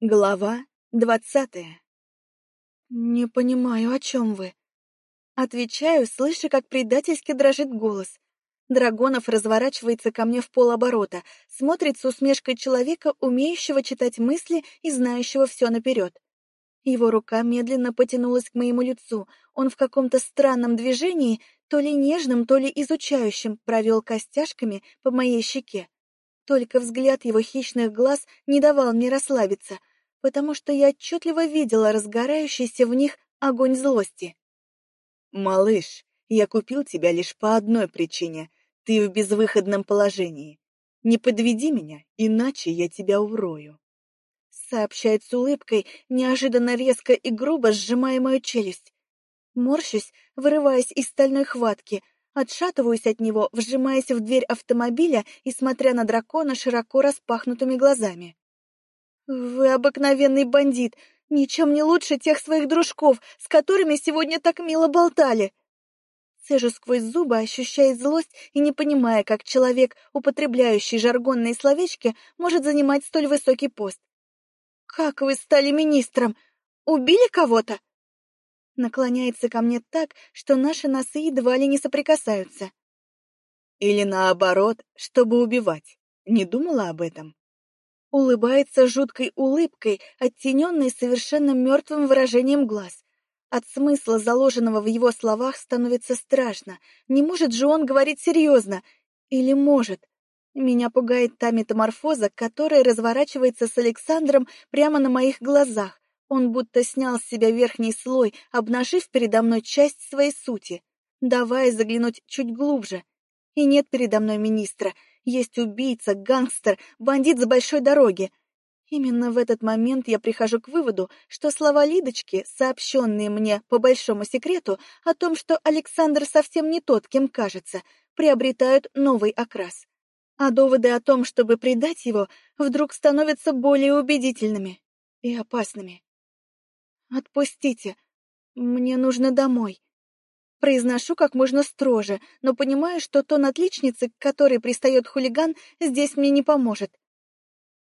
Глава двадцатая. «Не понимаю, о чем вы?» Отвечаю, слыша, как предательски дрожит голос. Драгонов разворачивается ко мне в полоборота, смотрит с усмешкой человека, умеющего читать мысли и знающего все наперед. Его рука медленно потянулась к моему лицу. Он в каком-то странном движении, то ли нежном, то ли изучающем, провел костяшками по моей щеке. Только взгляд его хищных глаз не давал мне расслабиться, потому что я отчетливо видела разгорающийся в них огонь злости. «Малыш, я купил тебя лишь по одной причине. Ты в безвыходном положении. Не подведи меня, иначе я тебя урою», — сообщает с улыбкой, неожиданно резко и грубо сжимая мою челюсть. Морщусь, вырываясь из стальной хватки — Отшатываюсь от него, вжимаясь в дверь автомобиля и смотря на дракона широко распахнутыми глазами. «Вы обыкновенный бандит, ничем не лучше тех своих дружков, с которыми сегодня так мило болтали!» Цежу сквозь зубы, ощущая злость и не понимая, как человек, употребляющий жаргонные словечки, может занимать столь высокий пост. «Как вы стали министром? Убили кого-то?» наклоняется ко мне так, что наши носы едва ли не соприкасаются. Или наоборот, чтобы убивать. Не думала об этом? Улыбается жуткой улыбкой, оттененной совершенно мертвым выражением глаз. От смысла, заложенного в его словах, становится страшно. Не может же он говорить серьезно? Или может? Меня пугает та метаморфоза, которая разворачивается с Александром прямо на моих глазах. Он будто снял с себя верхний слой, обнажив передо мной часть своей сути, давая заглянуть чуть глубже. И нет передо мной министра, есть убийца, гангстер, бандит с большой дороги. Именно в этот момент я прихожу к выводу, что слова Лидочки, сообщенные мне по большому секрету о том, что Александр совсем не тот, кем кажется, приобретают новый окрас. А доводы о том, чтобы предать его, вдруг становятся более убедительными и опасными. «Отпустите! Мне нужно домой!» Произношу как можно строже, но понимаю, что тон отличницы, к которой пристает хулиган, здесь мне не поможет.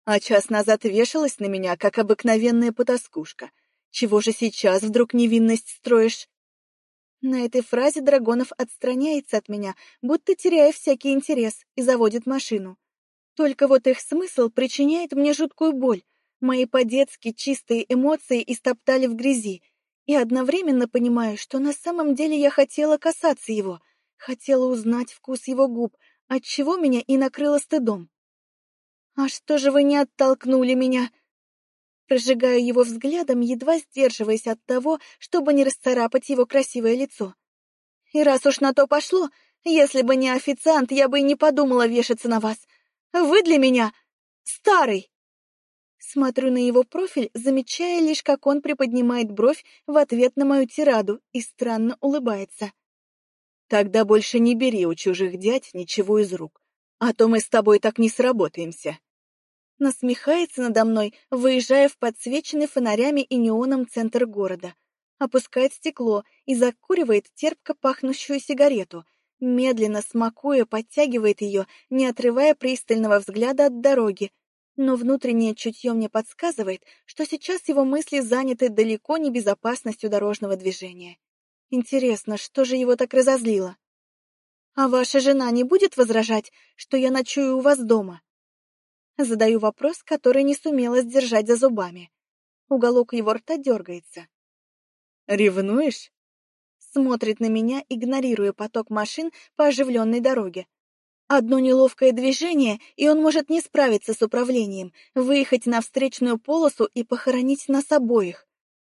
А час назад вешалась на меня, как обыкновенная потаскушка. Чего же сейчас вдруг невинность строишь? На этой фразе Драгонов отстраняется от меня, будто теряя всякий интерес, и заводит машину. Только вот их смысл причиняет мне жуткую боль, Мои по-детски чистые эмоции истоптали в грязи, и одновременно понимаю, что на самом деле я хотела касаться его, хотела узнать вкус его губ, отчего меня и накрыло стыдом. «А что же вы не оттолкнули меня?» Прожигаю его взглядом, едва сдерживаясь от того, чтобы не расцарапать его красивое лицо. «И раз уж на то пошло, если бы не официант, я бы и не подумала вешаться на вас. Вы для меня старый!» Смотрю на его профиль, замечая лишь, как он приподнимает бровь в ответ на мою тираду и странно улыбается. «Тогда больше не бери у чужих дядь ничего из рук, а то мы с тобой так не сработаемся». Насмехается надо мной, выезжая в подсвеченный фонарями и неоном центр города. Опускает стекло и закуривает терпко пахнущую сигарету, медленно смакуя, подтягивает ее, не отрывая пристального взгляда от дороги, но внутреннее чутье мне подсказывает, что сейчас его мысли заняты далеко не безопасностью дорожного движения. Интересно, что же его так разозлило? А ваша жена не будет возражать, что я ночую у вас дома? Задаю вопрос, который не сумела сдержать за зубами. Уголок его рта дергается. «Ревнуешь?» Смотрит на меня, игнорируя поток машин по оживленной дороге, Одно неловкое движение, и он может не справиться с управлением, выехать на встречную полосу и похоронить нас обоих.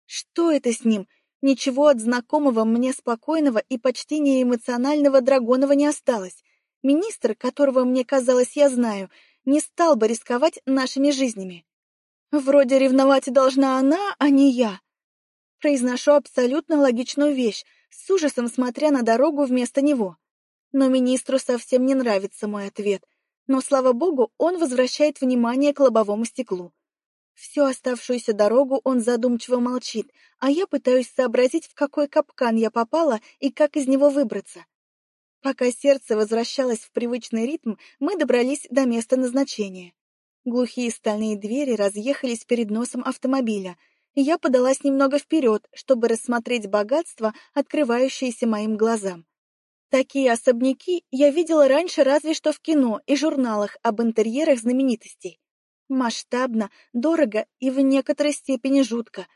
Что это с ним? Ничего от знакомого мне спокойного и почти неэмоционального Драгонова не осталось. Министр, которого, мне казалось, я знаю, не стал бы рисковать нашими жизнями. Вроде ревновать должна она, а не я. Произношу абсолютно логичную вещь, с ужасом смотря на дорогу вместо него. Но министру совсем не нравится мой ответ. Но, слава богу, он возвращает внимание к лобовому стеклу. Всю оставшуюся дорогу он задумчиво молчит, а я пытаюсь сообразить, в какой капкан я попала и как из него выбраться. Пока сердце возвращалось в привычный ритм, мы добрались до места назначения. Глухие стальные двери разъехались перед носом автомобиля, я подалась немного вперед, чтобы рассмотреть богатство, открывающееся моим глазам. Такие особняки я видела раньше разве что в кино и журналах об интерьерах знаменитостей. Масштабно, дорого и в некоторой степени жутко.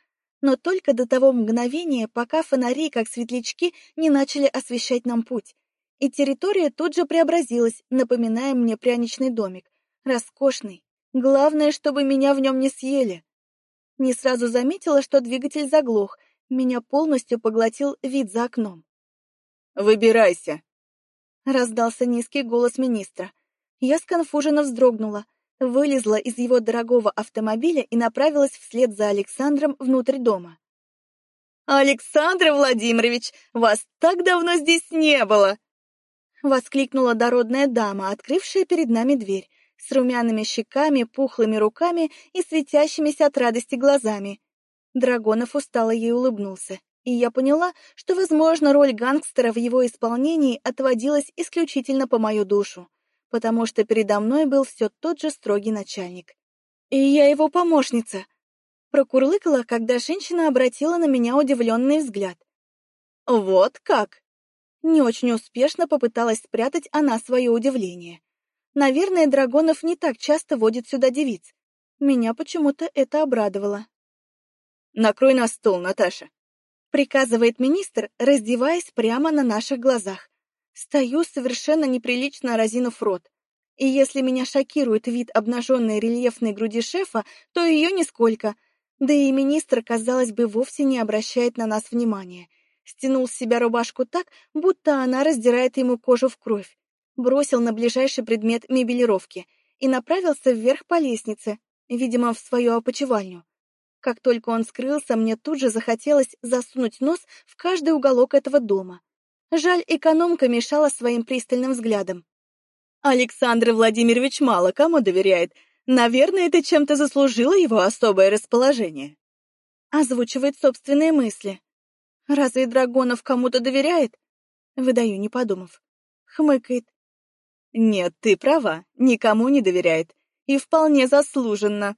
Но только до того мгновения, пока фонари, как светлячки, не начали освещать нам путь. И территория тут же преобразилась, напоминая мне пряничный домик. Роскошный. Главное, чтобы меня в нем не съели. Не сразу заметила, что двигатель заглох. Меня полностью поглотил вид за окном. «Выбирайся!» Раздался низкий голос министра. Я сконфуженно вздрогнула вылезла из его дорогого автомобиля и направилась вслед за Александром внутрь дома. «Александр Владимирович, вас так давно здесь не было!» Воскликнула дородная дама, открывшая перед нами дверь, с румяными щеками, пухлыми руками и светящимися от радости глазами. Драгонов устало ей улыбнулся, и я поняла, что, возможно, роль гангстера в его исполнении отводилась исключительно по мою душу потому что передо мной был все тот же строгий начальник. И я его помощница. Прокурлыкала, когда женщина обратила на меня удивленный взгляд. «Вот как!» Не очень успешно попыталась спрятать она свое удивление. Наверное, Драгонов не так часто водит сюда девиц. Меня почему-то это обрадовало. «Накрой на стол, Наташа», — приказывает министр, раздеваясь прямо на наших глазах. Стою совершенно неприлично разинув рот. И если меня шокирует вид обнаженной рельефной груди шефа, то ее нисколько. Да и министр, казалось бы, вовсе не обращает на нас внимания. Стянул с себя рубашку так, будто она раздирает ему кожу в кровь. Бросил на ближайший предмет мебелировки и направился вверх по лестнице, видимо, в свою опочивальню. Как только он скрылся, мне тут же захотелось засунуть нос в каждый уголок этого дома. Жаль, экономка мешала своим пристальным взглядом. Александр Владимирович мало кому доверяет. Наверное, ты чем-то заслужила его особое расположение. Озвучивает собственные мысли. Разве Драгонов кому-то доверяет? Выдаю, не подумав. Хмыкает. Нет, ты права, никому не доверяет. И вполне заслуженно.